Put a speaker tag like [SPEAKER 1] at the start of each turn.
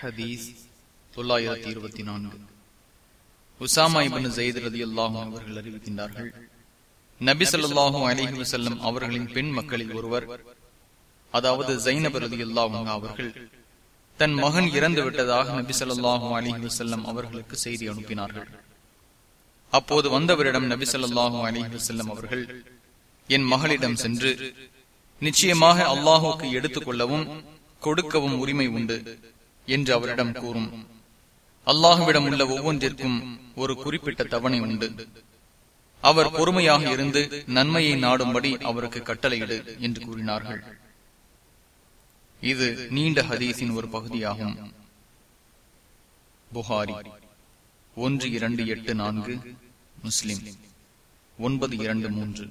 [SPEAKER 1] ஹதீஸ் தொள்ளாயிரத்தி இருபத்தி நான்கு. உசாமா இபின் ஜெயித் ரதி அல்லாஹும் அவர்கள் அறிவிக்கின்றார்கள் நபி சொல்லாஹும் அலிஹி வஸல்லம் அவர்களின் பெண் மக்களில் ஒருவர் அதாவது ஜைனப் ரதி அல்லாஹும் அவர்கள் தன் மகன் இறந்து விட்டதாக நபி சொல்லாஹும் அலிஹி வஸல்லம் அவர்களுக்கு செய்தி அனுப்பினார்கள். அப்போது வந்தவரிடம் நபி சொல்லாஹும் அலிஹி வஸல்லம் அவர்கள் என் மகளிடம் சென்று நிச்சயமாக அல்லாஹுக்கு எடுத்துக் கொள்ளவும் கொடுக்கவும் உரிமை உண்டு. என்று அவரிடம் கூறும். அல்லாஹுவிடம் உள்ள ஒவ்வொன்றிற்கும் ஒரு குறிப்பிட்ட தவணை உண்டு. அவர் பொறுமையாக இருந்து நன்மையை நாடும்படி அவருக்கு கட்டளையிடு என்று கூறினார்கள். இது நீண்ட ஹதீஸின் ஒரு பகுதியாகும். புகாரி ஒன்று இரண்டு எட்டு நான்கு முஸ்லிம் ஒன்பது இரண்டு மூன்று.